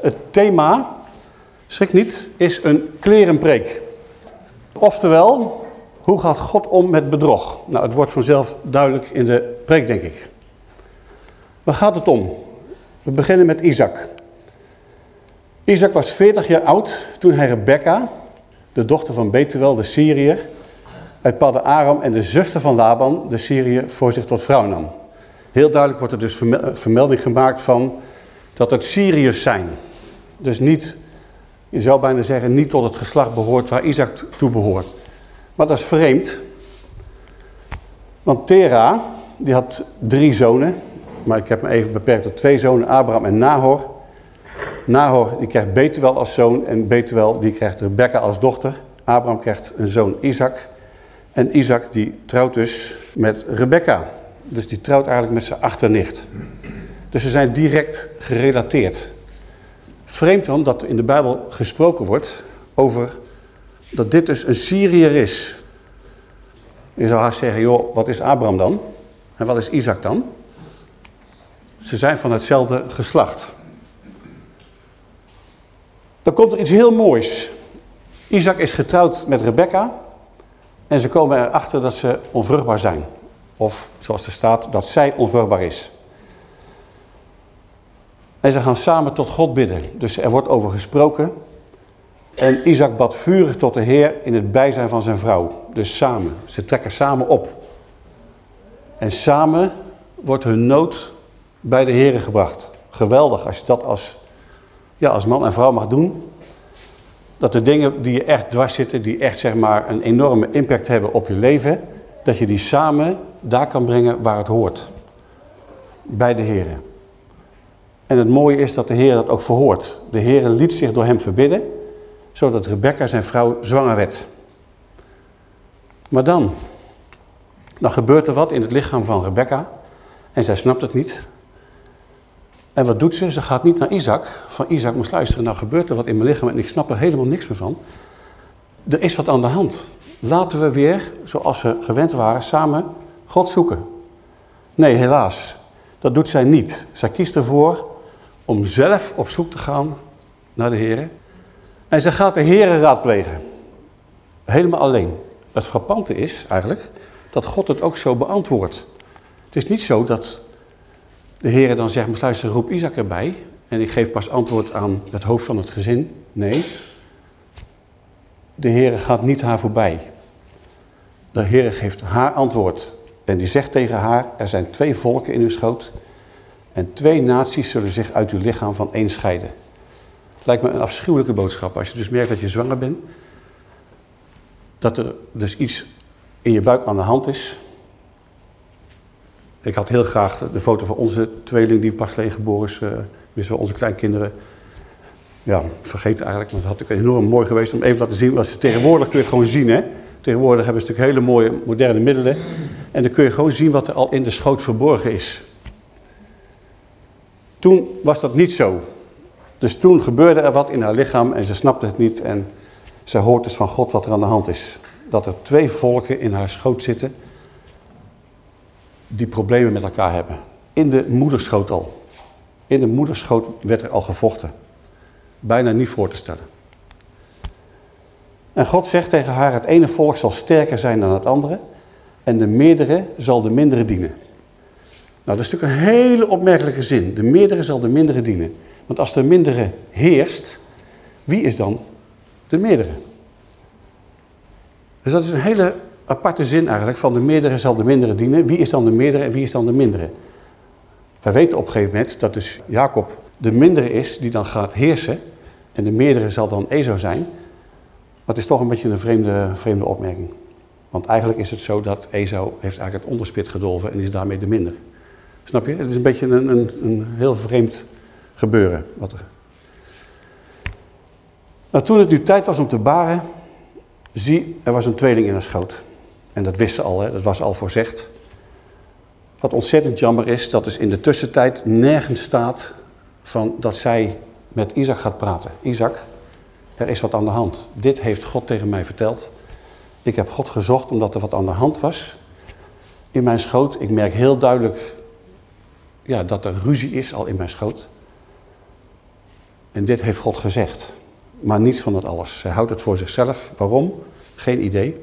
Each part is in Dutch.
Het thema, schrik niet, is een klerenpreek. Oftewel, hoe gaat God om met bedrog? Nou, het wordt vanzelf duidelijk in de preek, denk ik. Waar gaat het om? We beginnen met Isaac. Isaac was 40 jaar oud toen hij Rebecca, de dochter van Betuel, de Syriër, uit Padde Aram en de zuster van Laban, de Syriër, voor zich tot vrouw nam. Heel duidelijk wordt er dus vermelding gemaakt van dat het Syriërs zijn. Dus niet, je zou bijna zeggen, niet tot het geslacht behoort waar Isaac toe behoort. Maar dat is vreemd. Want Tera, die had drie zonen. Maar ik heb me even beperkt tot twee zonen, Abraham en Nahor. Nahor die krijgt Betuel als zoon en Betuel die krijgt Rebecca als dochter. Abraham krijgt een zoon Isaac. En Isaac die trouwt dus met Rebecca. Dus die trouwt eigenlijk met zijn achternicht. Dus ze zijn direct gerelateerd. Vreemd dan dat in de Bijbel gesproken wordt over dat dit dus een Syriër is. Je zou haast zeggen, joh, wat is Abraham dan? En wat is Isaac dan? Ze zijn van hetzelfde geslacht. Dan komt er iets heel moois. Isaac is getrouwd met Rebecca. En ze komen erachter dat ze onvruchtbaar zijn. Of zoals er staat, dat zij onvruchtbaar is. En ze gaan samen tot God bidden. Dus er wordt over gesproken. En Isaac bad vurig tot de Heer in het bijzijn van zijn vrouw. Dus samen. Ze trekken samen op. En samen wordt hun nood bij de Heer gebracht. Geweldig als je dat als, ja, als man en vrouw mag doen. Dat de dingen die je echt dwars zitten, die echt zeg maar een enorme impact hebben op je leven, dat je die samen daar kan brengen waar het hoort. Bij de Heer. En het mooie is dat de Heer dat ook verhoort. De Heer liet zich door hem verbidden, zodat Rebecca zijn vrouw zwanger werd. Maar dan, dan gebeurt er wat in het lichaam van Rebecca en zij snapt het niet. En wat doet ze? Ze gaat niet naar Isaac. Van Isaac moest luisteren, nou gebeurt er wat in mijn lichaam en ik snap er helemaal niks meer van. Er is wat aan de hand. Laten we weer, zoals we gewend waren, samen God zoeken. Nee, helaas. Dat doet zij niet. Zij kiest ervoor om zelf op zoek te gaan naar de Heer. En ze gaat de Heer raadplegen. Helemaal alleen. Het frappante is eigenlijk dat God het ook zo beantwoordt. Het is niet zo dat de Heer dan zegt, luister, roep Isaac erbij. En ik geef pas antwoord aan het hoofd van het gezin. Nee, de Heer gaat niet haar voorbij. De Heer geeft haar antwoord. En die zegt tegen haar, er zijn twee volken in uw schoot. En twee naties zullen zich uit uw lichaam van één scheiden. Lijkt me een afschuwelijke boodschap. Als je dus merkt dat je zwanger bent. Dat er dus iets in je buik aan de hand is. Ik had heel graag de foto van onze tweeling die pas alleen geboren is. Dus wel onze kleinkinderen. Ja, vergeten eigenlijk. Maar dat had ik enorm mooi geweest om even te laten zien. wat ze tegenwoordig kun je gewoon zien. Hè? Tegenwoordig hebben ze natuurlijk hele mooie moderne middelen. En dan kun je gewoon zien wat er al in de schoot verborgen is. Toen was dat niet zo. Dus toen gebeurde er wat in haar lichaam en ze snapte het niet. En ze hoort dus van God wat er aan de hand is. Dat er twee volken in haar schoot zitten die problemen met elkaar hebben. In de moederschoot al. In de moederschoot werd er al gevochten. Bijna niet voor te stellen. En God zegt tegen haar, het ene volk zal sterker zijn dan het andere. En de meerdere zal de mindere dienen. Nou, dat is natuurlijk een hele opmerkelijke zin. De meerdere zal de mindere dienen. Want als de mindere heerst, wie is dan de meerdere? Dus dat is een hele aparte zin eigenlijk, van de meerdere zal de mindere dienen. Wie is dan de meerdere en wie is dan de mindere? Wij weten op een gegeven moment dat dus Jacob de mindere is die dan gaat heersen. En de meerdere zal dan Ezo zijn. Maar het is toch een beetje een vreemde, vreemde opmerking. Want eigenlijk is het zo dat Ezo heeft eigenlijk het onderspit gedolven en is daarmee de minder. Snap je? Het is een beetje een, een, een heel vreemd gebeuren. Wat er... Nou, toen het nu tijd was om te baren, zie, er was een tweeling in haar schoot. En dat wist ze al, hè? dat was al voorzegd. Wat ontzettend jammer is, dat dus in de tussentijd nergens staat van dat zij met Isaac gaat praten. Isaac, er is wat aan de hand. Dit heeft God tegen mij verteld. Ik heb God gezocht omdat er wat aan de hand was in mijn schoot. Ik merk heel duidelijk ja, dat er ruzie is al in mijn schoot. En dit heeft God gezegd. Maar niets van dat alles. Zij houdt het voor zichzelf. Waarom? Geen idee.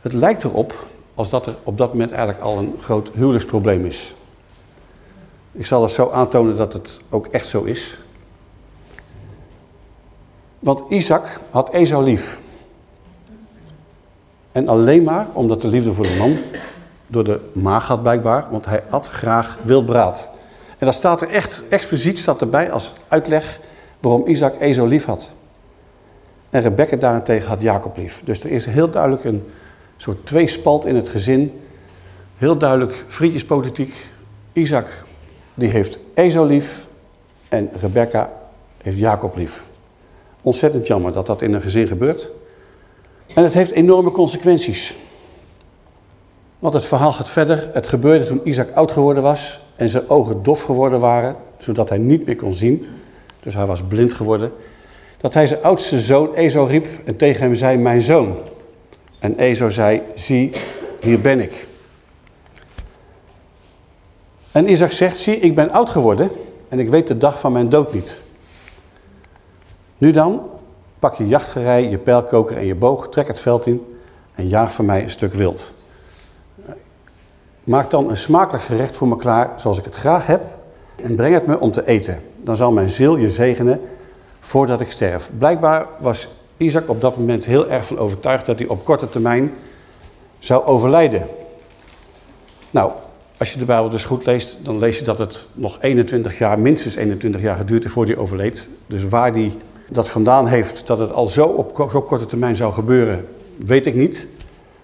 Het lijkt erop als dat er op dat moment eigenlijk al een groot huwelijksprobleem is. Ik zal het zo aantonen dat het ook echt zo is. Want Isaac had Esau lief. En alleen maar omdat de liefde voor de man door de maag had blijkbaar, want hij at graag wildbraad. En daar staat er echt expliciet staat erbij als uitleg waarom Isaac Esau lief had. En Rebecca daarentegen had Jacob lief. Dus er is heel duidelijk een soort tweespalt in het gezin. Heel duidelijk vriendjespolitiek. Isaac die heeft Esau lief en Rebecca heeft Jacob lief. Ontzettend jammer dat dat in een gezin gebeurt. En het heeft enorme consequenties. Want het verhaal gaat verder. Het gebeurde toen Isaac oud geworden was en zijn ogen dof geworden waren, zodat hij niet meer kon zien. Dus hij was blind geworden. Dat hij zijn oudste zoon Esau riep en tegen hem zei, mijn zoon. En Esau zei, zie, hier ben ik. En Isaac zegt, zie, ik ben oud geworden en ik weet de dag van mijn dood niet. Nu dan, pak je jachtgerij, je pijlkoker en je boog, trek het veld in en jaag voor mij een stuk wild. Maak dan een smakelijk gerecht voor me klaar, zoals ik het graag heb, en breng het me om te eten. Dan zal mijn ziel je zegenen voordat ik sterf. Blijkbaar was Isaac op dat moment heel erg van overtuigd dat hij op korte termijn zou overlijden. Nou, als je de Bijbel dus goed leest, dan lees je dat het nog 21 jaar, minstens 21 jaar geduurd heeft voor hij overleed. Dus waar hij dat vandaan heeft, dat het al zo op zo korte termijn zou gebeuren, weet ik niet.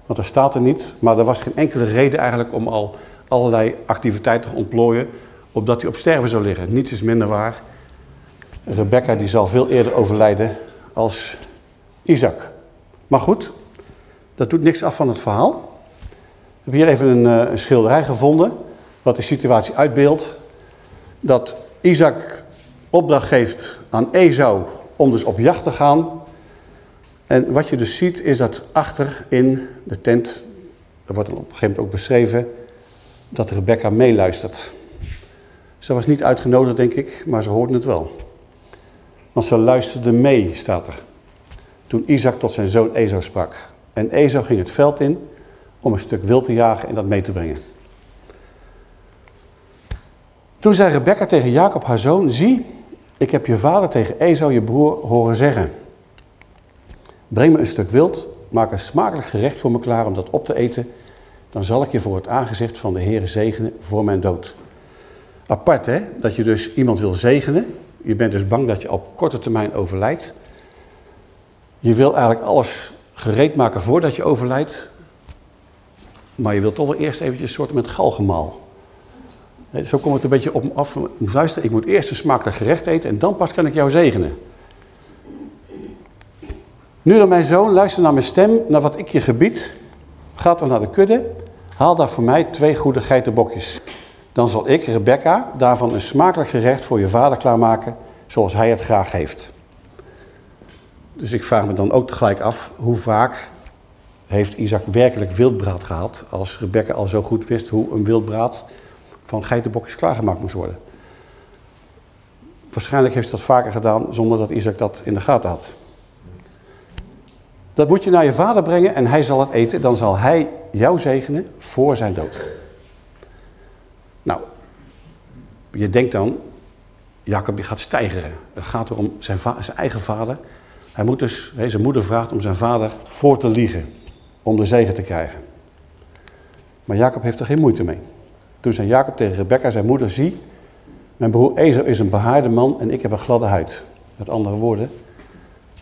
Want dat staat er niet. Maar er was geen enkele reden eigenlijk om al allerlei activiteiten te ontplooien, opdat hij op sterven zou liggen. Niets is minder waar. Rebecca die zal veel eerder overlijden als Isaac. Maar goed, dat doet niks af van het verhaal. Ik heb hier even een, eh, een schilderij gevonden, wat de situatie uitbeeldt. Dat Isaac opdracht geeft aan Esau om dus op jacht te gaan. En wat je dus ziet is dat achter in de tent, er wordt op een gegeven moment ook beschreven, dat Rebecca meeluistert. Ze was niet uitgenodigd, denk ik, maar ze hoorde het wel. Want ze luisterde mee, staat er. Toen Isaac tot zijn zoon Esau sprak. En Esau ging het veld in om een stuk wild te jagen en dat mee te brengen. Toen zei Rebecca tegen Jacob, haar zoon, zie, ik heb je vader tegen Esau, je broer, horen zeggen. Breng me een stuk wild, maak een smakelijk gerecht voor me klaar om dat op te eten. Dan zal ik je voor het aangezicht van de Heer zegenen voor mijn dood. Apart hè, dat je dus iemand wil zegenen. Je bent dus bang dat je op korte termijn overlijdt. Je wil eigenlijk alles gereed maken voordat je overlijdt. Maar je wilt toch wel eerst eventjes een soort met galgemaal. Zo komt het een beetje op me af. Luister, ik moet eerst een smakelijk gerecht eten en dan pas kan ik jou zegenen. Nu dan mijn zoon, luister naar mijn stem, naar wat ik je gebied. Ga dan naar de kudde, haal daar voor mij twee goede geitenbokjes. Dan zal ik, Rebecca, daarvan een smakelijk gerecht voor je vader klaarmaken, zoals hij het graag heeft. Dus ik vraag me dan ook tegelijk af, hoe vaak heeft Isaac werkelijk wildbraad gehaald, als Rebecca al zo goed wist hoe een wildbraad van geitenbokjes klaargemaakt moest worden. Waarschijnlijk heeft ze dat vaker gedaan zonder dat Isaac dat in de gaten had. Dat moet je naar je vader brengen en hij zal het eten. Dan zal hij jou zegenen voor zijn dood. Nou, je denkt dan, Jacob gaat stijgeren. Het gaat erom zijn, zijn eigen vader. Hij moet dus, zijn moeder vraagt om zijn vader voor te liegen. Om de zegen te krijgen. Maar Jacob heeft er geen moeite mee. Toen zei Jacob tegen Rebecca, zijn moeder, zie, mijn broer Esau is een behaarde man en ik heb een gladde huid. Met andere woorden,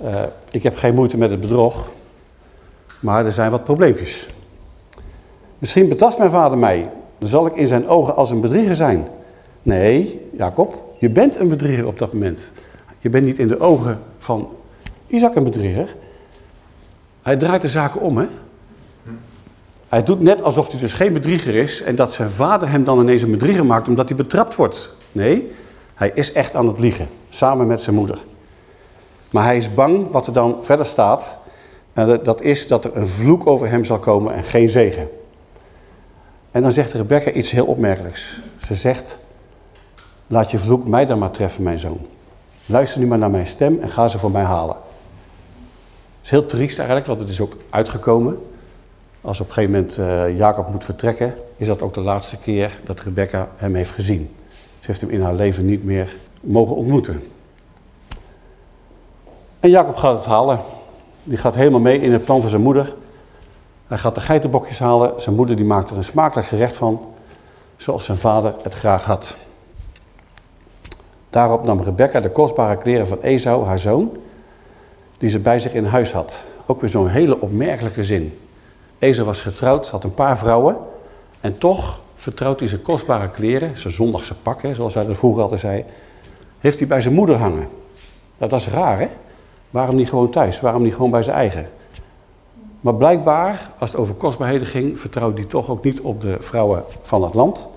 uh, ik heb geen moeite met het bedrog, maar er zijn wat probleempjes. Misschien betast mijn vader mij, dan zal ik in zijn ogen als een bedrieger zijn. Nee, Jacob, je bent een bedrieger op dat moment. Je bent niet in de ogen van Isaac een bedrieger. Hij draait de zaken om, hè. Hij doet net alsof hij dus geen bedrieger is en dat zijn vader hem dan ineens een bedrieger maakt omdat hij betrapt wordt. Nee, hij is echt aan het liegen, samen met zijn moeder. Maar hij is bang wat er dan verder staat. En dat is dat er een vloek over hem zal komen en geen zegen. En dan zegt Rebecca iets heel opmerkelijks. Ze zegt, Laat je vloek mij dan maar treffen, mijn zoon. Luister nu maar naar mijn stem en ga ze voor mij halen. Het is heel triest eigenlijk, want het is ook uitgekomen. Als op een gegeven moment uh, Jacob moet vertrekken, is dat ook de laatste keer dat Rebecca hem heeft gezien. Ze heeft hem in haar leven niet meer mogen ontmoeten. En Jacob gaat het halen. Die gaat helemaal mee in het plan van zijn moeder. Hij gaat de geitenbokjes halen. Zijn moeder die maakt er een smakelijk gerecht van. Zoals zijn vader het graag had. Daarop nam Rebecca de kostbare kleren van Esau, haar zoon, die ze bij zich in huis had. Ook weer zo'n hele opmerkelijke zin. Esau was getrouwd, had een paar vrouwen. En toch vertrouwt hij zijn kostbare kleren, zijn zondagse pakken, zoals wij dat vroeger altijd zei, heeft hij bij zijn moeder hangen. Nou, dat is raar, hè? Waarom niet gewoon thuis? Waarom niet gewoon bij zijn eigen? Maar blijkbaar, als het over kostbaarheden ging, vertrouwde hij toch ook niet op de vrouwen van het land.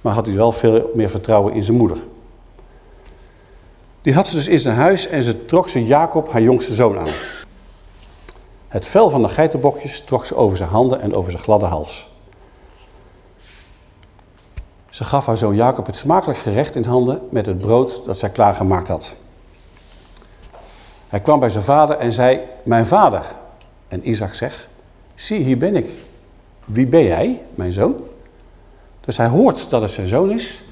Maar had hij wel veel meer vertrouwen in zijn moeder. Die had ze dus in zijn huis en ze trok ze Jacob, haar jongste zoon, aan. Het vel van de geitenbokjes trok ze over zijn handen en over zijn gladde hals. Ze gaf haar zoon Jacob het smakelijk gerecht in handen met het brood dat zij klaargemaakt had. Hij kwam bij zijn vader en zei, mijn vader. En Isaac zegt, zie hier ben ik. Wie ben jij, mijn zoon? Dus hij hoort dat het zijn zoon is,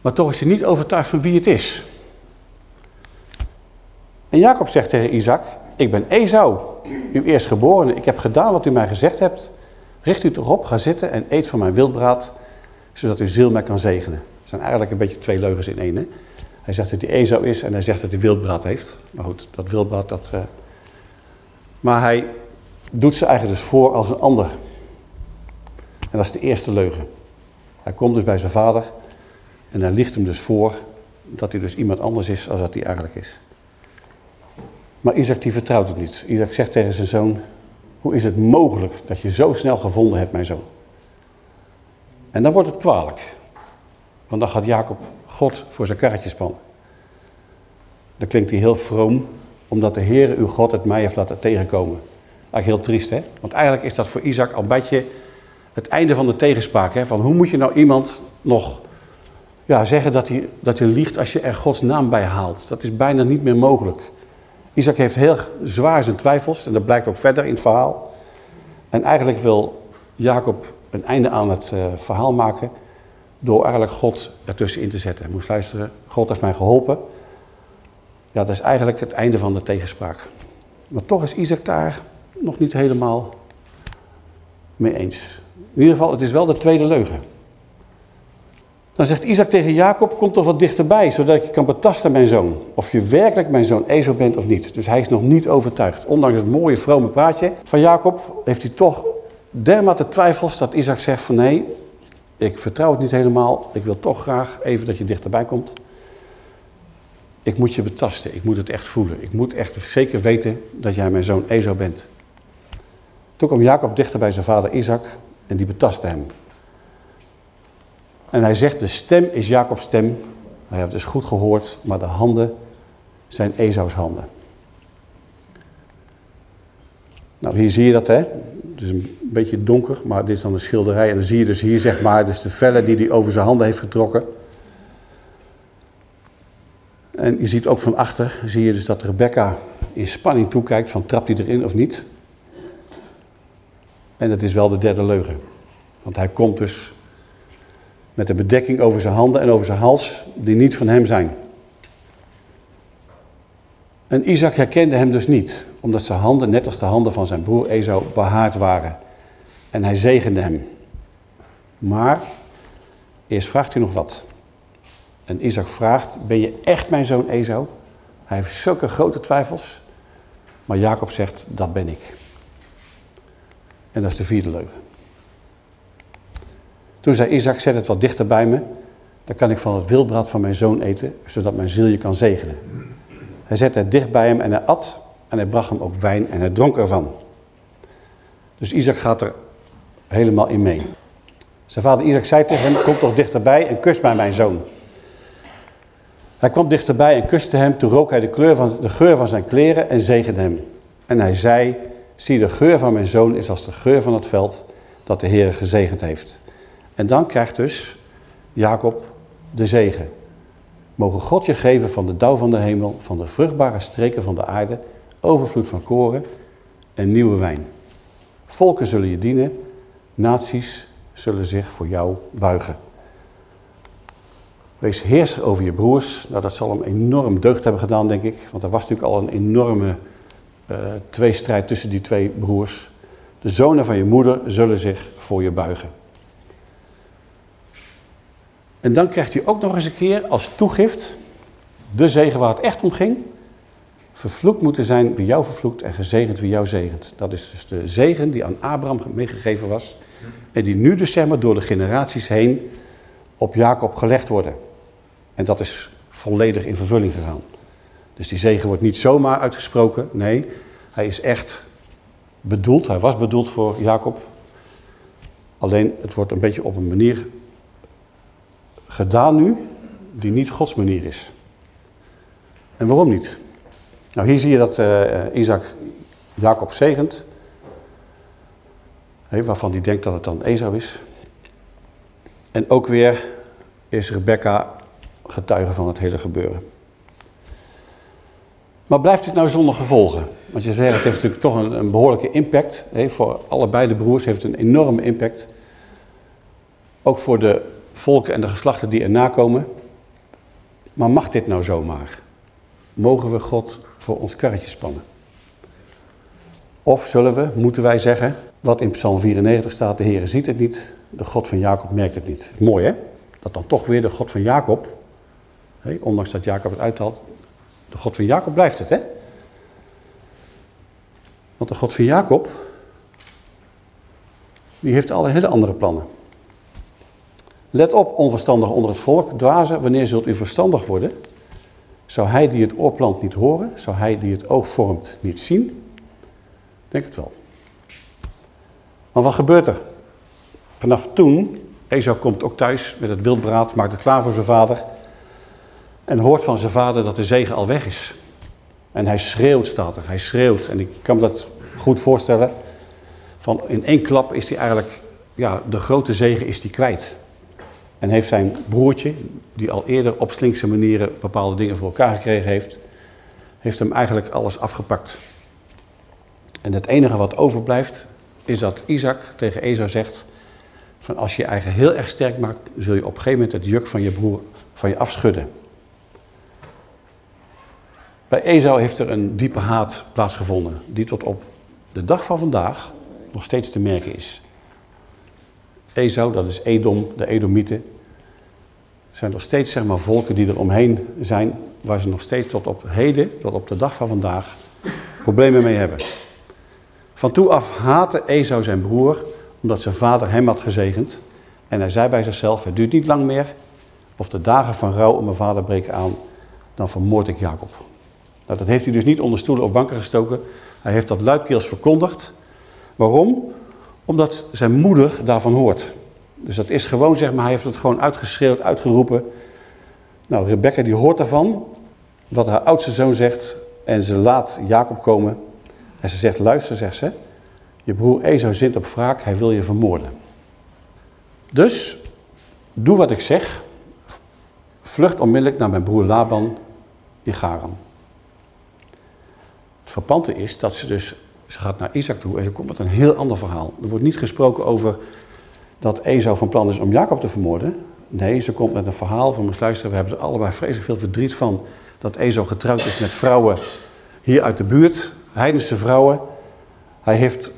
maar toch is hij niet overtuigd van wie het is. En Jacob zegt tegen Isaac, ik ben Esau, uw eerstgeborene. Ik heb gedaan wat u mij gezegd hebt. Richt u toch op, ga zitten en eet van mijn wildbraad, zodat uw ziel mij kan zegenen. Dat zijn eigenlijk een beetje twee leugens in één. Hè? Hij zegt dat hij Esau is en hij zegt dat hij wildbraad heeft. Maar goed, dat wildbraad, dat... Uh... Maar hij doet ze eigenlijk dus voor als een ander. En dat is de eerste leugen. Hij komt dus bij zijn vader en hij liegt hem dus voor dat hij dus iemand anders is als dat hij eigenlijk is. Maar Isaac die vertrouwt het niet. Isaac zegt tegen zijn zoon, hoe is het mogelijk dat je zo snel gevonden hebt, mijn zoon? En dan wordt het kwalijk. Want dan gaat Jacob God voor zijn karretje spannen. Dan klinkt hij heel vroom, omdat de Heer uw God het mij heeft laten tegenkomen. Eigenlijk heel triest, hè? Want eigenlijk is dat voor Isaac al beetje het einde van de tegenspraak. Hè? Van hoe moet je nou iemand nog ja, zeggen dat hij, dat liegt als je er Gods naam bij haalt? Dat is bijna niet meer mogelijk. Isaac heeft heel zwaar zijn twijfels en dat blijkt ook verder in het verhaal. En eigenlijk wil Jacob een einde aan het uh, verhaal maken door eigenlijk God ertussen in te zetten. Hij moest luisteren, God heeft mij geholpen. Ja, dat is eigenlijk het einde van de tegenspraak. Maar toch is Isaac daar nog niet helemaal mee eens. In ieder geval, het is wel de tweede leugen. Dan zegt Isaac tegen Jacob, kom toch wat dichterbij, zodat je kan betasten, mijn zoon. Of je werkelijk mijn zoon Ezo bent of niet. Dus hij is nog niet overtuigd. Ondanks het mooie, vrome praatje van Jacob, heeft hij toch dermate twijfels dat Isaac zegt van nee, ik vertrouw het niet helemaal. Ik wil toch graag even dat je dichterbij komt. Ik moet je betasten, ik moet het echt voelen. Ik moet echt zeker weten dat jij mijn zoon Ezo bent. Toen kwam Jacob dichter bij zijn vader Isaac en die betastte hem. En hij zegt, de stem is Jacobs stem. Hij heeft dus goed gehoord, maar de handen zijn Ezaus handen. Nou, hier zie je dat, hè. Is een beetje donker, maar dit is dan een schilderij. En dan zie je dus hier, zeg maar, dus de vellen die hij over zijn handen heeft getrokken. En je ziet ook van achter, zie je dus dat Rebecca in spanning toekijkt van trapt hij erin of niet. En dat is wel de derde leugen. Want hij komt dus met een bedekking over zijn handen en over zijn hals die niet van hem zijn. En Isaac herkende hem dus niet, omdat zijn handen, net als de handen van zijn broer Esau, behaard waren. En hij zegende hem. Maar, eerst vraagt hij nog wat. En Isaac vraagt, ben je echt mijn zoon Esau? Hij heeft zulke grote twijfels. Maar Jacob zegt, dat ben ik. En dat is de vierde leugen. Toen zei Isaac, zet het wat dichter bij me. Dan kan ik van het wildbraad van mijn zoon eten, zodat mijn ziel je kan zegenen. Hij zette het dicht bij hem en hij at. En hij bracht hem ook wijn en hij dronk ervan. Dus Isaac gaat er helemaal in mee. Zijn vader Isaac zei tegen hem, kom toch dichterbij en kus mij mijn zoon. Hij kwam dichterbij en kuste hem. Toen rook hij de, kleur van, de geur van zijn kleren en zegende hem. En hij zei, zie de geur van mijn zoon is als de geur van het veld dat de Heer gezegend heeft. En dan krijgt dus Jacob de zegen. Mogen God je geven van de dauw van de hemel, van de vruchtbare streken van de aarde, overvloed van koren en nieuwe wijn. Volken zullen je dienen, naties zullen zich voor jou buigen. Wees heerser over je broers. Nou, dat zal hem enorm deugd hebben gedaan, denk ik. Want er was natuurlijk al een enorme uh, tweestrijd tussen die twee broers. De zonen van je moeder zullen zich voor je buigen. En dan krijgt hij ook nog eens een keer als toegift de zegen waar het echt om ging. Vervloekt moeten zijn wie jou vervloekt en gezegend wie jou zegent. Dat is dus de zegen die aan Abraham meegegeven was. En die nu dus door de generaties heen op Jacob gelegd worden. En dat is volledig in vervulling gegaan. Dus die zegen wordt niet zomaar uitgesproken. Nee, hij is echt bedoeld. Hij was bedoeld voor Jacob. Alleen het wordt een beetje op een manier gedaan nu die niet Gods manier is. En waarom niet? Nou, hier zie je dat uh, Isaac Jacob zegent. waarvan hij denkt dat het dan Esau is. En ook weer is Rebecca getuige van het hele gebeuren. Maar blijft dit nou zonder gevolgen? Want je zegt, het heeft natuurlijk toch een, een behoorlijke impact. voor allebei de broers heeft het een enorme impact. Ook voor de volken en de geslachten die erna komen. Maar mag dit nou zomaar? Mogen we God voor ons karretje spannen? Of zullen we, moeten wij zeggen, wat in Psalm 94 staat, de Heer ziet het niet, de God van Jacob merkt het niet. Mooi hè? Dat dan toch weer de God van Jacob, ondanks dat Jacob het uithaalt, de God van Jacob blijft het hè? Want de God van Jacob, die heeft alle hele andere plannen. Let op, onverstandig onder het volk, dwazen, wanneer zult u verstandig worden? Zou hij die het oor plant niet horen? Zou hij die het oog vormt niet zien? Denk het wel. Maar wat gebeurt er? Vanaf toen, Esau komt ook thuis met het wildbraad, maakt het klaar voor zijn vader. En hoort van zijn vader dat de zegen al weg is. En hij schreeuwt, staat er. Hij schreeuwt. En ik kan me dat goed voorstellen. Van in één klap is hij eigenlijk, ja, de grote zegen is hij kwijt. En heeft zijn broertje, die al eerder op slinkse manieren bepaalde dingen voor elkaar gekregen heeft, heeft hem eigenlijk alles afgepakt. En het enige wat overblijft, is dat Isaac tegen Esau zegt, van als je je eigen heel erg sterk maakt, zul je op een gegeven moment het juk van je broer van je afschudden. Bij Esau heeft er een diepe haat plaatsgevonden, die tot op de dag van vandaag nog steeds te merken is. Esau, dat is Edom, de Edomieten, zijn nog steeds zeg maar, volken die er omheen zijn, waar ze nog steeds tot op heden, tot op de dag van vandaag, problemen mee hebben. Van toe af haatte Esau zijn broer, omdat zijn vader hem had gezegend. En hij zei bij zichzelf, het duurt niet lang meer, of de dagen van rouw om mijn vader breken aan, dan vermoord ik Jacob. Nou, dat heeft hij dus niet onder stoelen of banken gestoken. Hij heeft dat luidkeels verkondigd. Waarom? Omdat zijn moeder daarvan hoort. Dus dat is gewoon, zeg maar, hij heeft het gewoon uitgeschreeuwd, uitgeroepen. Nou, Rebecca die hoort daarvan, wat haar oudste zoon zegt. En ze laat Jacob komen. En ze zegt, luister, zegt ze. Je broer Esau zint op wraak, hij wil je vermoorden. Dus, doe wat ik zeg. Vlucht onmiddellijk naar mijn broer Laban in Garan. Het verpante is dat ze dus, ze gaat naar Isaac toe en ze komt met een heel ander verhaal. Er wordt niet gesproken over dat Esau van plan is om Jacob te vermoorden. Nee, ze komt met een verhaal van, moest luisteren, we hebben er allebei vreselijk veel verdriet van dat Esau getrouwd is met vrouwen hier uit de buurt, heidense vrouwen. Hij heeft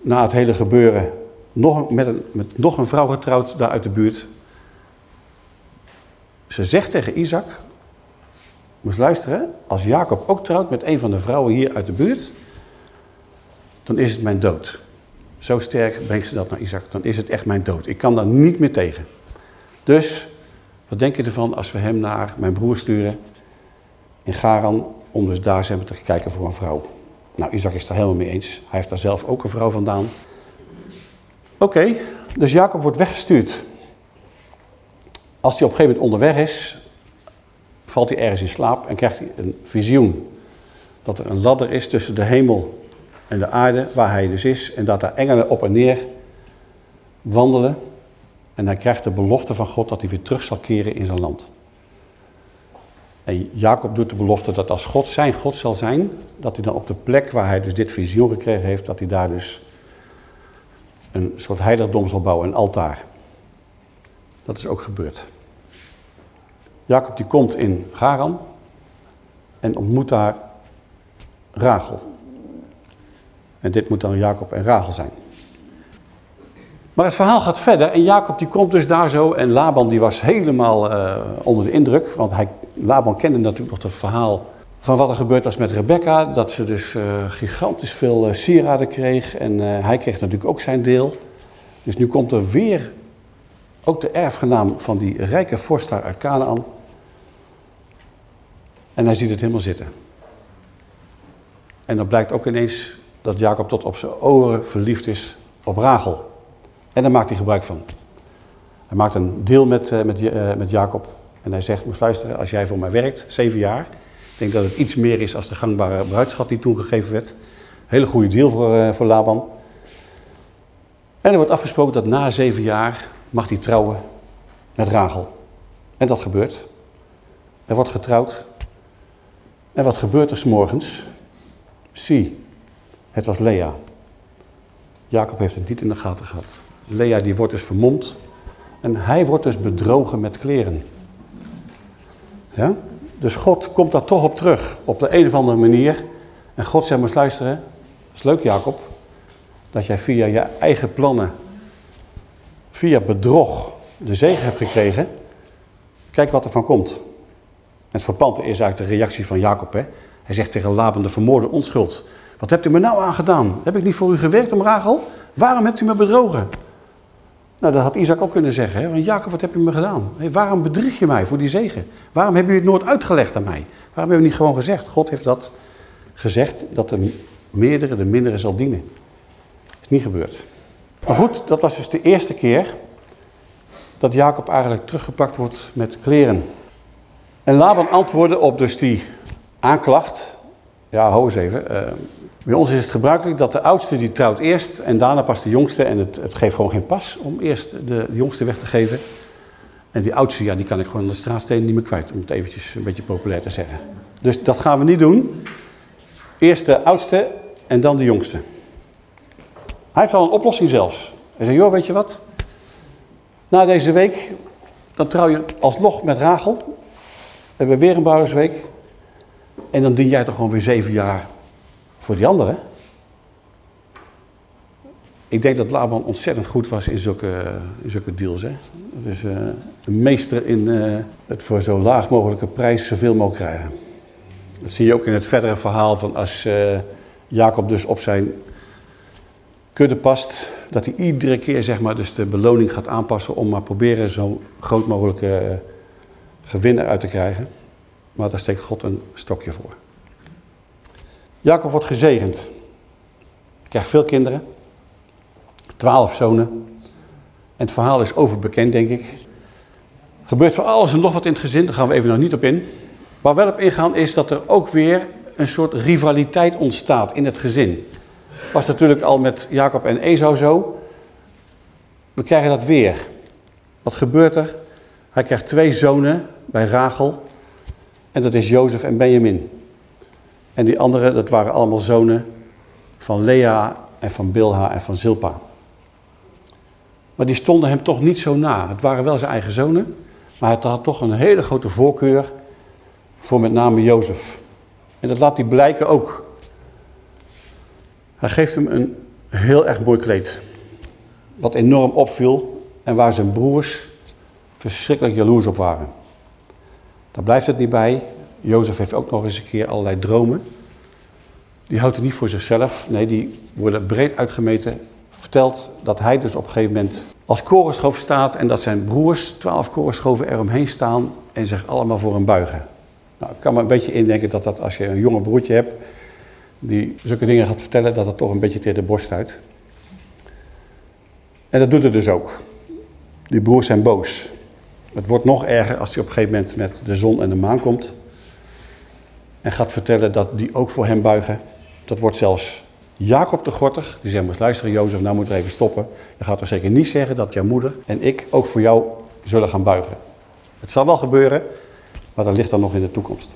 na het hele gebeuren nog, met, een, met nog een vrouw getrouwd daar uit de buurt. Ze zegt tegen Isaac, moest luisteren, als Jacob ook trouwt met een van de vrouwen hier uit de buurt, dan is het mijn dood. Zo sterk brengt ze dat naar Isaac. Dan is het echt mijn dood. Ik kan daar niet meer tegen. Dus, wat denk je ervan als we hem naar mijn broer sturen in Garan, om dus daar zijn te kijken voor een vrouw. Nou, Isaac is daar helemaal mee eens. Hij heeft daar zelf ook een vrouw vandaan. Oké, dus Jacob wordt weggestuurd. Als hij op een gegeven moment onderweg is, valt hij ergens in slaap en krijgt hij een visioen. Dat er een ladder is tussen de hemel en de aarde waar hij dus is. En dat daar engelen op en neer wandelen. En hij krijgt de belofte van God dat hij weer terug zal keren in zijn land. En Jacob doet de belofte dat als God zijn God zal zijn, dat hij dan op de plek waar hij dus dit visioen gekregen heeft, dat hij daar dus een soort heiligdom zal bouwen, een altaar. Dat is ook gebeurd. Jacob die komt in Garan en ontmoet daar Rachel. En dit moet dan Jacob en Rachel zijn. Maar het verhaal gaat verder en Jacob die komt dus daar zo en Laban die was helemaal uh, onder de indruk. Want hij, Laban kende natuurlijk nog het verhaal van wat er gebeurd was met Rebecca. Dat ze dus uh, gigantisch veel uh, sieraden kreeg en hij kreeg natuurlijk ook zijn deel. Dus nu komt er weer ook de erfgenaam van die rijke vorst uit Canaan. En hij ziet het helemaal zitten. En dan blijkt ook ineens dat Jacob tot op zijn oren verliefd is op Rachel. En daar maakt hij gebruik van. Hij maakt een deel met, uh, met, uh, met Jacob. En hij zegt, moest luisteren, als jij voor mij werkt, zeven jaar. Ik denk dat het iets meer is als de gangbare bruidschat die toen gegeven werd. Hele goede deal voor, uh, voor Laban. En er wordt afgesproken dat na zeven jaar mag hij trouwen met Rachel. En dat gebeurt. Er wordt getrouwd. En wat gebeurt er s morgens? Zie, het was Lea. Jacob heeft het niet in de gaten gehad. Lea die wordt dus vermomd. En hij wordt dus bedrogen met kleren. Ja? Dus God komt daar toch op terug. Op de een of andere manier. En God zegt maar luisteren. Dat is leuk Jacob. Dat jij via je eigen plannen. Via bedrog de zegen hebt gekregen. Kijk wat er van komt. Het verpante is eigenlijk de reactie van Jacob. Hè? Hij zegt tegen Laban de vermoorde onschuld. Wat hebt u me nou aangedaan? Heb ik niet voor u gewerkt om Rachel? Waarom hebt u me bedrogen? Nou, dat had Isaac ook kunnen zeggen. Hè? Want Jacob, wat heb je me gedaan? Waarom bedrieg je mij voor die zegen? Waarom heb je het nooit uitgelegd aan mij? Waarom heb je niet gewoon gezegd? God heeft dat gezegd, dat de meerdere de mindere zal dienen. is niet gebeurd. Maar goed, dat was dus de eerste keer dat Jacob eigenlijk teruggepakt wordt met kleren. En Laban antwoordde op dus die aanklacht. Ja, ho eens even. Uh, bij ons is het gebruikelijk dat de oudste die trouwt eerst en daarna pas de jongste. En het, het geeft gewoon geen pas om eerst de jongste weg te geven. En die oudste, ja, die kan ik gewoon aan de straatsteen niet meer kwijt. Om het eventjes een beetje populair te zeggen. Dus dat gaan we niet doen. Eerst de oudste en dan de jongste. Hij heeft al een oplossing zelfs. Hij zei, joh, weet je wat? Na deze week, dan trouw je alsnog met Rachel. We hebben weer een bouwersweek. En dan dien jij toch gewoon weer zeven jaar voor die anderen. Ik denk dat Laban ontzettend goed was in zulke, in zulke deals. Hè? Dus uh, een meester in uh, het voor zo laag mogelijke prijs zoveel mogelijk krijgen. Dat zie je ook in het verdere verhaal van als uh, Jacob dus op zijn kudde past, dat hij iedere keer zeg maar, dus de beloning gaat aanpassen om maar proberen zo groot mogelijke gewin eruit te krijgen. Maar daar steekt God een stokje voor. Jacob wordt gezegend. Krijgt veel kinderen. Twaalf zonen. En het verhaal is overbekend, denk ik. Gebeurt voor alles en nog wat in het gezin. Daar gaan we even nog niet op in. Waar we wel op ingaan is dat er ook weer een soort rivaliteit ontstaat in het gezin. Was natuurlijk al met Jacob en Esau zo. We krijgen dat weer. Wat gebeurt er? Hij krijgt twee zonen bij Rachel. En dat is Jozef en Benjamin. En die anderen, dat waren allemaal zonen van Lea en van Bilha en van Zilpa. Maar die stonden hem toch niet zo na. Het waren wel zijn eigen zonen, maar hij had toch een hele grote voorkeur voor met name Jozef. En dat laat hij blijken ook. Hij geeft hem een heel erg mooi kleed. Wat enorm opviel en waar zijn broers verschrikkelijk jaloers op waren. Daar blijft het niet bij. Jozef heeft ook nog eens een keer allerlei dromen. Die houdt hij niet voor zichzelf. Nee, die worden breed uitgemeten. Vertelt dat hij dus op een gegeven moment als korenschoof staat... en dat zijn broers, twaalf korenschoven, eromheen staan... en zich allemaal voor hem buigen. Nou, ik kan me een beetje indenken dat dat als je een jonge broertje hebt... die zulke dingen gaat vertellen, dat het toch een beetje tegen de borst uit. En dat doet het dus ook. Die broers zijn boos. Het wordt nog erger als hij op een gegeven moment met de zon en de maan komt. En gaat vertellen dat die ook voor hem buigen. Dat wordt zelfs Jacob de Gorter, die zegt, maar luisteren Jozef, nou moet er even stoppen. Je gaat toch zeker niet zeggen dat jouw moeder en ik ook voor jou zullen gaan buigen. Het zal wel gebeuren, maar dat ligt dan nog in de toekomst.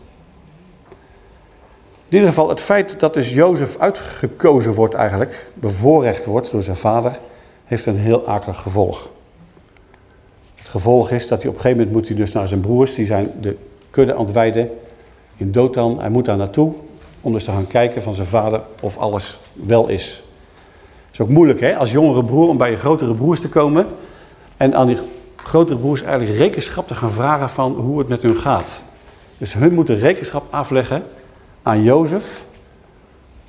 In ieder geval het feit dat dus Jozef uitgekozen wordt eigenlijk, bevoorrecht wordt door zijn vader, heeft een heel akelig gevolg. Het gevolg is dat hij op een gegeven moment moet hij dus naar zijn broers, die zijn de kudde aan het weiden in Dothan. Hij moet daar naartoe om dus te gaan kijken van zijn vader of alles wel is. Het is ook moeilijk hè, als jongere broer om bij je grotere broers te komen en aan die grotere broers eigenlijk rekenschap te gaan vragen van hoe het met hun gaat. Dus hun moeten rekenschap afleggen aan Jozef,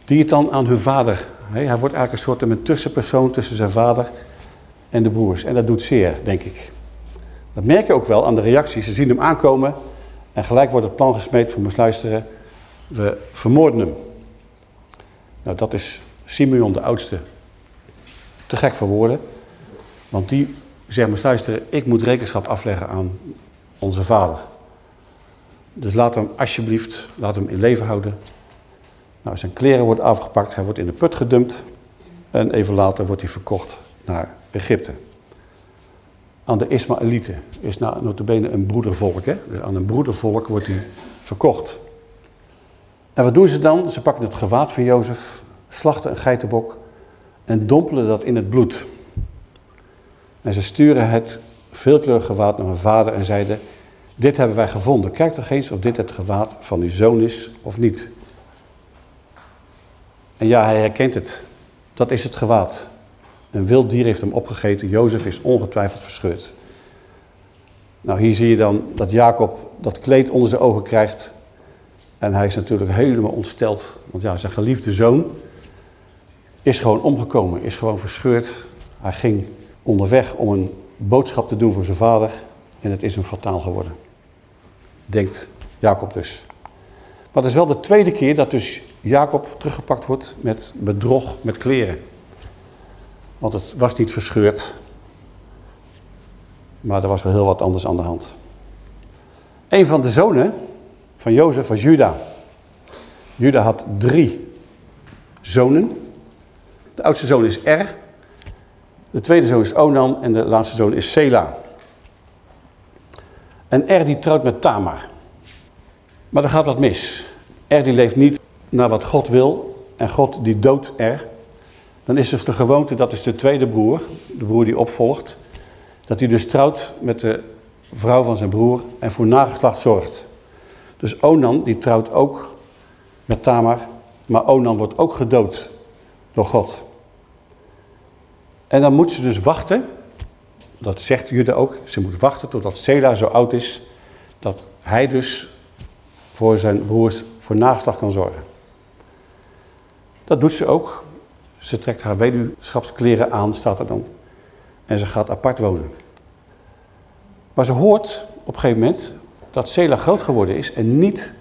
die het dan aan hun vader... Hij wordt eigenlijk een soort een tussenpersoon tussen zijn vader en de broers. En dat doet zeer, denk ik. Dat merk je ook wel aan de reacties. Ze zien hem aankomen en gelijk wordt het plan gesmeed van moest luisteren. We vermoorden hem. Nou, dat is Simeon de oudste. Te gek voor woorden. Want die zegt, moest luisteren, ik moet rekenschap afleggen aan onze vader. Dus laat hem alsjeblieft, laat hem in leven houden. Nou, zijn kleren worden afgepakt, hij wordt in de put gedumpt. En even later wordt hij verkocht naar Egypte. Aan de Ismaëlieten is notabene een broedervolk. Hè? Dus aan een broedervolk wordt hij verkocht. En wat doen ze dan? Ze pakken het gewaad van Jozef, slachten een geitenbok en dompelen dat in het bloed. En ze sturen het veelkleurig gewaad naar mijn vader en zeiden... Dit hebben wij gevonden. Kijk toch eens of dit het gewaad van uw zoon is of niet. En ja, hij herkent het. Dat is het gewaad. Een wild dier heeft hem opgegeten. Jozef is ongetwijfeld verscheurd. Nou, hier zie je dan dat Jacob dat kleed onder zijn ogen krijgt. En hij is natuurlijk helemaal ontsteld. Want ja, zijn geliefde zoon is gewoon omgekomen, is gewoon verscheurd. Hij ging onderweg om een boodschap te doen voor zijn vader. En het is hem fataal geworden. Denkt Jacob dus. Maar het is wel de tweede keer dat dus Jacob teruggepakt wordt met bedrog met kleren. Want het was niet verscheurd. Maar er was wel heel wat anders aan de hand. Een van de zonen van Jozef was Juda. Juda had drie zonen. De oudste zoon is Er. De tweede zoon is Onan en de laatste zoon is Sela. En Er die trouwt met Tamar. Maar er gaat wat mis. Er die leeft niet naar wat God wil en God die doodt Er. Dan is dus de gewoonte, dat is de tweede broer, de broer die opvolgt, dat hij dus trouwt met de vrouw van zijn broer en voor nageslacht zorgt. Dus Onan die trouwt ook met Tamar, maar Onan wordt ook gedood door God. En dan moet ze dus wachten dat zegt Jude ook, ze moet wachten totdat Sela zo oud is, dat hij dus voor zijn broers voor nageslacht kan zorgen. Dat doet ze ook. Ze trekt haar weduwschapskleren aan, staat er dan. En ze gaat apart wonen. Maar ze hoort op een gegeven moment dat Sela groot geworden is en niet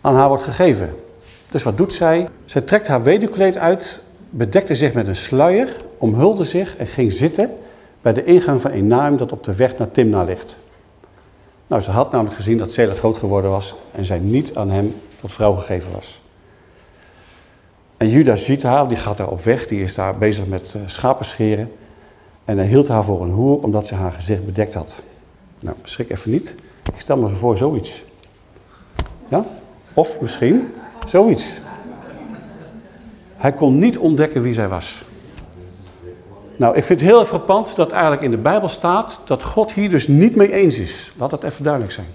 aan haar wordt gegeven. Dus wat doet zij? Zij trekt haar weduwkleed uit, bedekte zich met een sluier, omhulde zich en ging zitten bij de ingang van Enaim dat op de weg naar Timna ligt. Nou, ze had namelijk gezien dat Sela groot geworden was en zij niet aan hem tot vrouw gegeven was. En Juda ziet haar, die gaat daar op weg, die is daar bezig met uh, schapen scheren. En hij hield haar voor een hoer omdat ze haar gezicht bedekt had. Nou, schrik even niet. Ik stel me voor zoiets. Ja? Of misschien zoiets. Hij kon niet ontdekken wie zij was. Nou, ik vind het heel frappant dat eigenlijk in de Bijbel staat dat God hier dus niet mee eens is. Laat dat even duidelijk zijn.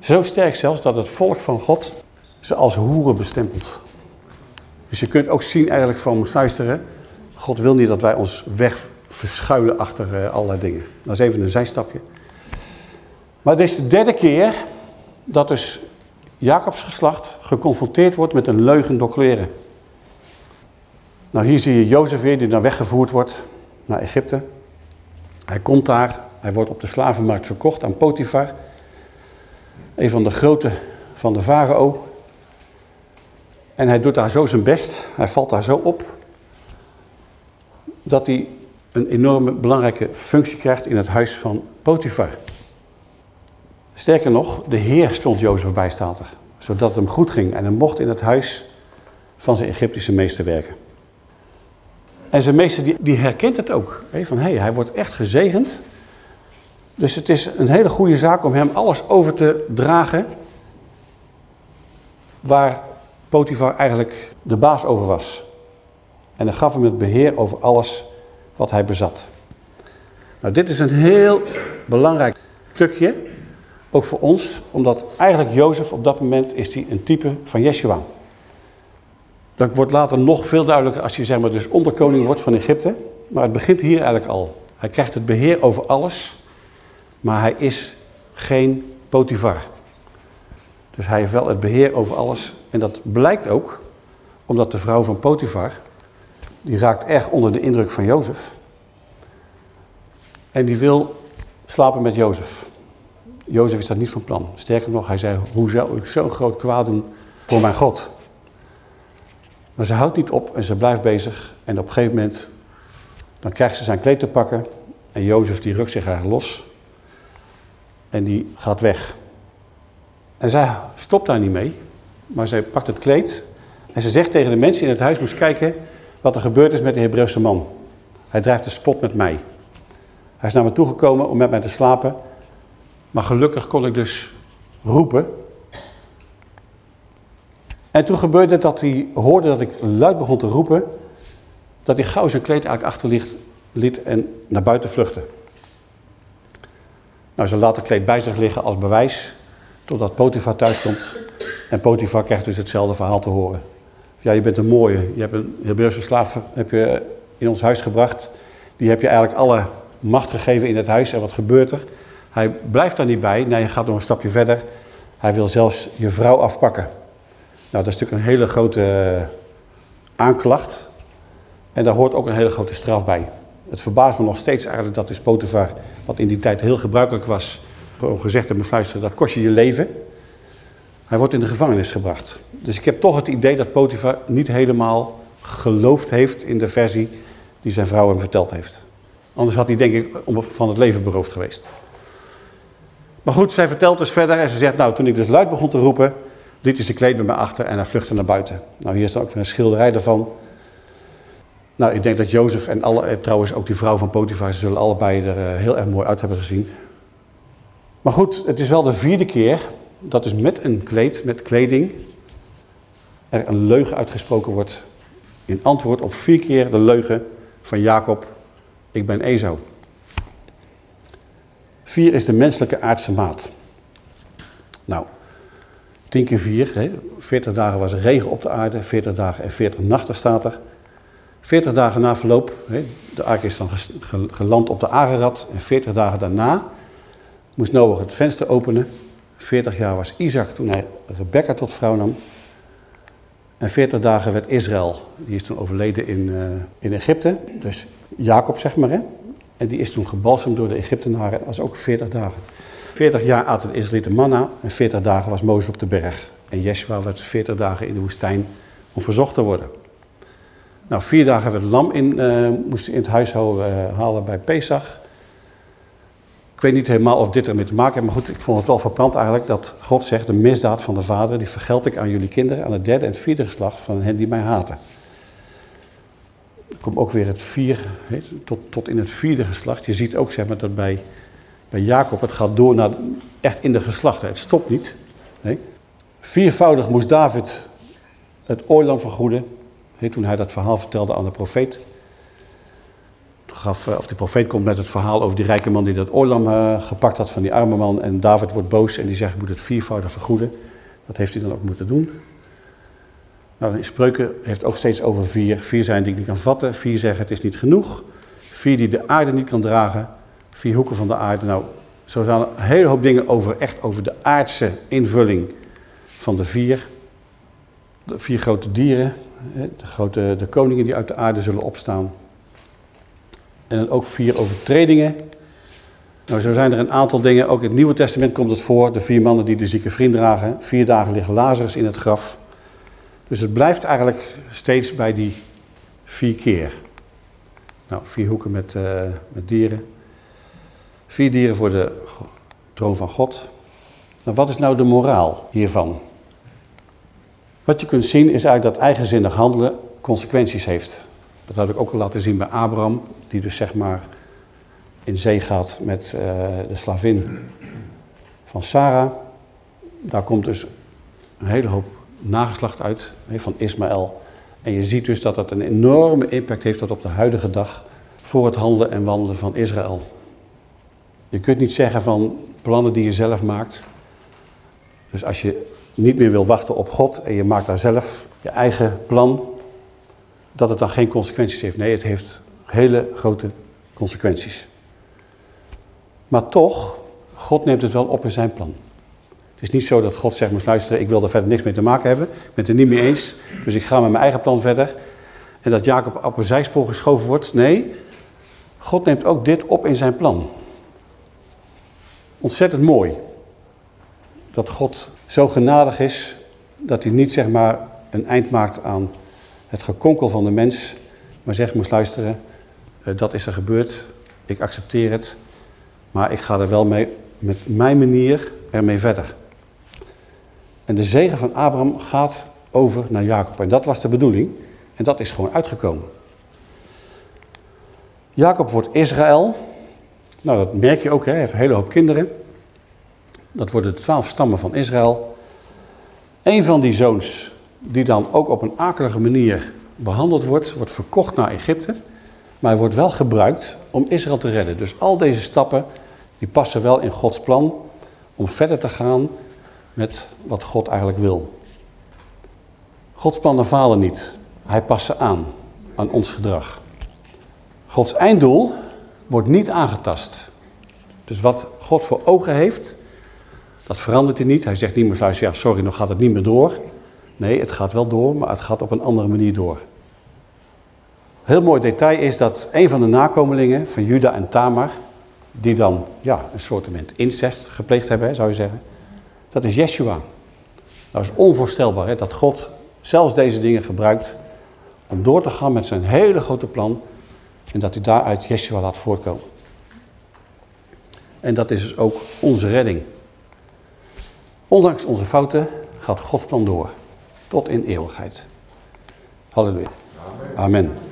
Zo sterk zelfs dat het volk van God ze als hoeren bestempelt. Dus je kunt ook zien eigenlijk van luisteren, God wil niet dat wij ons weg verschuilen achter uh, allerlei dingen. Dat is even een zijstapje. Maar het is de derde keer dat dus Jacobs geslacht geconfronteerd wordt met een leugen door kleren. Nou, hier zie je Jozef weer die dan weggevoerd wordt naar Egypte. Hij komt daar, hij wordt op de slavenmarkt verkocht aan Potifar. Een van de grote van de farao. En hij doet daar zo zijn best, hij valt daar zo op, dat hij een enorme belangrijke functie krijgt in het huis van Potifar. Sterker nog, de Heer stond Jozef bij. Zodat het hem goed ging en hij mocht in het huis van zijn Egyptische meesterwerken. En zijn meester die, herkent het ook. Hè, van hey, hij wordt echt gezegend. Dus het is een hele goede zaak om hem alles over te dragen waar Potifar eigenlijk de baas over was. En dan gaf hem het beheer over alles wat hij bezat. Nou, dit is een heel belangrijk stukje, ook voor ons, omdat eigenlijk Jozef op dat moment is hij een type van Yeshua. Dat wordt later nog veel duidelijker als hij zeg maar, dus onderkoning wordt van Egypte. Maar het begint hier eigenlijk al. Hij krijgt het beheer over alles, maar hij is geen Potifar. Dus hij heeft wel het beheer over alles. En dat blijkt ook omdat de vrouw van Potifar, die raakt erg onder de indruk van Jozef. En die wil slapen met Jozef. Jozef is dat niet van plan. Sterker nog, hij zei, hoe zou ik zo'n groot kwaad doen voor mijn God? Maar ze houdt niet op en ze blijft bezig. En op een gegeven moment, dan krijgt ze zijn kleed te pakken. En Jozef die rukt zich eigenlijk los. En die gaat weg. En zij stopt daar niet mee. Maar zij pakt het kleed. En ze zegt tegen de mensen in het huis, moest kijken wat er gebeurd is met de Hebreeuwse man. Hij drijft de spot met mij. Hij is naar me toegekomen om met mij te slapen. Maar gelukkig kon ik dus roepen. En toen gebeurde het dat hij hoorde dat ik luid begon te roepen. Dat hij gauw zijn kleed eigenlijk achterliet liet en naar buiten vluchtte. Nou, ze laat het kleed bij zich liggen als bewijs. Totdat Potifar thuis komt. En Potifar krijgt dus hetzelfde verhaal te horen. Ja, je bent een mooie. Je hebt een Hebreeuwse slaaf heb je in ons huis gebracht. Die heb je eigenlijk alle macht gegeven in het huis. En wat gebeurt er? Hij blijft daar niet bij. Nee, hij gaat nog een stapje verder. Hij wil zelfs je vrouw afpakken. Nou, dat is natuurlijk een hele grote eh, aanklacht. En daar hoort ook een hele grote straf bij. Het verbaast me nog steeds eigenlijk dat is Potifar, wat in die tijd heel gebruikelijk was, gewoon gezegd moest luisteren, dat kost je je leven. Hij wordt in de gevangenis gebracht. Dus ik heb toch het idee dat Potifar niet helemaal geloofd heeft in de versie die zijn vrouw hem verteld heeft. Anders had hij denk ik van het leven beroofd geweest. Maar goed, zij vertelt dus verder en ze zegt, nou toen ik dus luid begon te roepen, liet hij zijn kleed bij me achter en hij vluchtte naar buiten. Nou hier is dan ook een schilderij daarvan. Nou ik denk dat Jozef en alle, eh, trouwens ook die vrouw van Potifar, ze zullen allebei er eh, heel erg mooi uit hebben gezien. Maar goed, het is wel de vierde keer dat dus met een kleed, met kleding, er een leugen uitgesproken wordt. In antwoord op vier keer de leugen van Jacob, ik ben Ezo. Vier is de menselijke aardse maat. Nou, tien keer vier, hè, 40 dagen was er regen op de aarde, 40 dagen en 40 nachten staat er. 40 dagen na verloop, de ark is dan geland op de Ararat en 40 dagen daarna moest Noach het venster openen. 40 jaar was Isaac toen hij Rebecca tot vrouw nam. En 40 dagen werd Israël, die is toen overleden in, uh, in Egypte. Dus Jacob zeg maar. Hè? En die is toen gebalsemd door de Egyptenaren, dat was ook 40 dagen. 40 jaar at het Israëlieten manna en 40 dagen was Mozes op de berg. En Yeshua werd 40 dagen in de woestijn om verzocht te worden. Nou, vier dagen werd lam in, uh, moest in het huis uh, halen bij Pesach. Ik weet niet helemaal of dit ermee te maken heeft, maar goed, ik vond het wel verpand eigenlijk dat God zegt, de misdaad van de vader, die vergeld ik aan jullie kinderen, aan het derde en vierde geslacht van hen die mij haten. Er komt ook weer het vier, tot, tot in het vierde geslacht. Je ziet ook zeg maar, dat bij, bij Jacob, het gaat door naar echt in de geslachten. Het stopt niet. Viervoudig moest David het oorlam vergoeden, toen hij dat verhaal vertelde aan de profeet eh, of de profeet komt met het verhaal over die rijke man die dat oorlam uh, gepakt had van die arme man. En David wordt boos en die zegt, ik moet het viervoudig vergoeden. Dat heeft hij dan ook moeten doen. Nou, in Spreuken heeft ook steeds over vier. Vier zijn die ik niet kan vatten. Vier zeggen het is niet genoeg. Vier die de aarde niet kan dragen. Vier hoeken van de aarde. Nou, zo zijn er een hele hoop dingen over, echt over de aardse invulling van de vier. De vier grote dieren. De, grote, de koningen die uit de aarde zullen opstaan. En ook vier overtredingen. Nou, zo zijn er een aantal dingen. Ook in het Nieuwe Testament komt het voor. De vier mannen die de zieke vriend dragen. Vier dagen ligt Lazarus in het graf. Dus het blijft eigenlijk steeds bij die vier keer. Nou, vier hoeken met, uh, met dieren. Vier dieren voor de troon van God. Nou, wat is nou de moraal hiervan? Wat je kunt zien is eigenlijk dat eigenzinnig handelen consequenties heeft. Dat had ik ook al laten zien bij Abraham, die dus zeg maar in zee gaat met uh, de slavin van Sarah. Daar komt dus een hele hoop nageslacht uit van Ismaël. En je ziet dus dat dat een enorme impact heeft tot op de huidige dag voor het handelen en wandelen van Israël. Je kunt niet zeggen van plannen die je zelf maakt. Dus als je niet meer wil wachten op God en je maakt daar zelf je eigen plan, dat het dan geen consequenties heeft. Nee, het heeft hele grote consequenties. Maar toch, God neemt het wel op in zijn plan. Het is niet zo dat God zegt, moest luisteren, ik wil er verder niks mee te maken hebben. Ik ben het er niet mee eens, dus ik ga met mijn eigen plan verder. En dat Jacob op een zijspoor geschoven wordt. Nee, God neemt ook dit op in zijn plan. Ontzettend mooi. Dat God zo genadig is dat hij niet zeg maar een eind maakt aan het gekonkel van de mens. Maar zegt, moest luisteren, eh, dat is er gebeurd. Ik accepteer het. Maar ik ga er wel mee, met mijn manier ermee verder. En de zegen van Abraham gaat over naar Jacob. En dat was de bedoeling. En dat is gewoon uitgekomen. Jacob wordt Israël. Nou, dat merk je ook, hè? hij heeft een hele hoop kinderen. Dat worden de twaalf stammen van Israël. Een van die zoons, die dan ook op een akelige manier behandeld wordt, wordt verkocht naar Egypte. Maar wordt wel gebruikt om Israël te redden. Dus al deze stappen, die passen wel in Gods plan om verder te gaan met wat God eigenlijk wil. Gods plannen falen niet. Hij past ze aan, aan ons gedrag. Gods einddoel wordt niet aangetast. Dus wat God voor ogen heeft, dat verandert hij niet. Hij zegt niet meer, ja sorry, nog gaat het niet meer door. Nee, het gaat wel door, maar het gaat op een andere manier door. Heel mooi detail is dat een van de nakomelingen van Juda en Tamar, die dan ja, een soort incest gepleegd hebben, zou je zeggen, dat is Yeshua. Dat is onvoorstelbaar hè, dat God zelfs deze dingen gebruikt om door te gaan met zijn hele grote plan en dat hij daaruit Yeshua laat voortkomen. En dat is dus ook onze redding. Ondanks onze fouten gaat Gods plan door. Tot in eeuwigheid. Halleluja. Amen.